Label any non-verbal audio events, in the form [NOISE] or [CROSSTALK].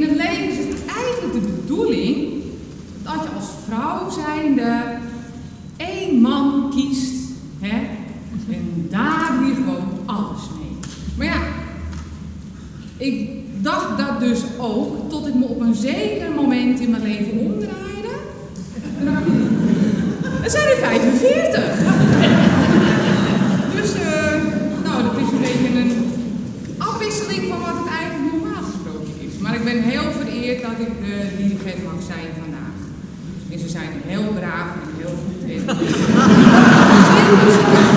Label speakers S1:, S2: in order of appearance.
S1: in het leven is het eigenlijk de bedoeling dat je als vrouw zijnde één man kiest, hè, en daar je gewoon alles mee. Maar ja, ik dacht dat dus ook, tot ik me op een zeker moment in mijn leven omdraaide. En ik, zijn er 45. Dus, eh, nou, dat is een een afwisseling van wat het eigenlijk normaal gesproken is. Maar ik ben heel vereerd dat ik de dirigent mag zijn vandaag. En ze zijn heel braaf en heel goed. En... [LAUGHS]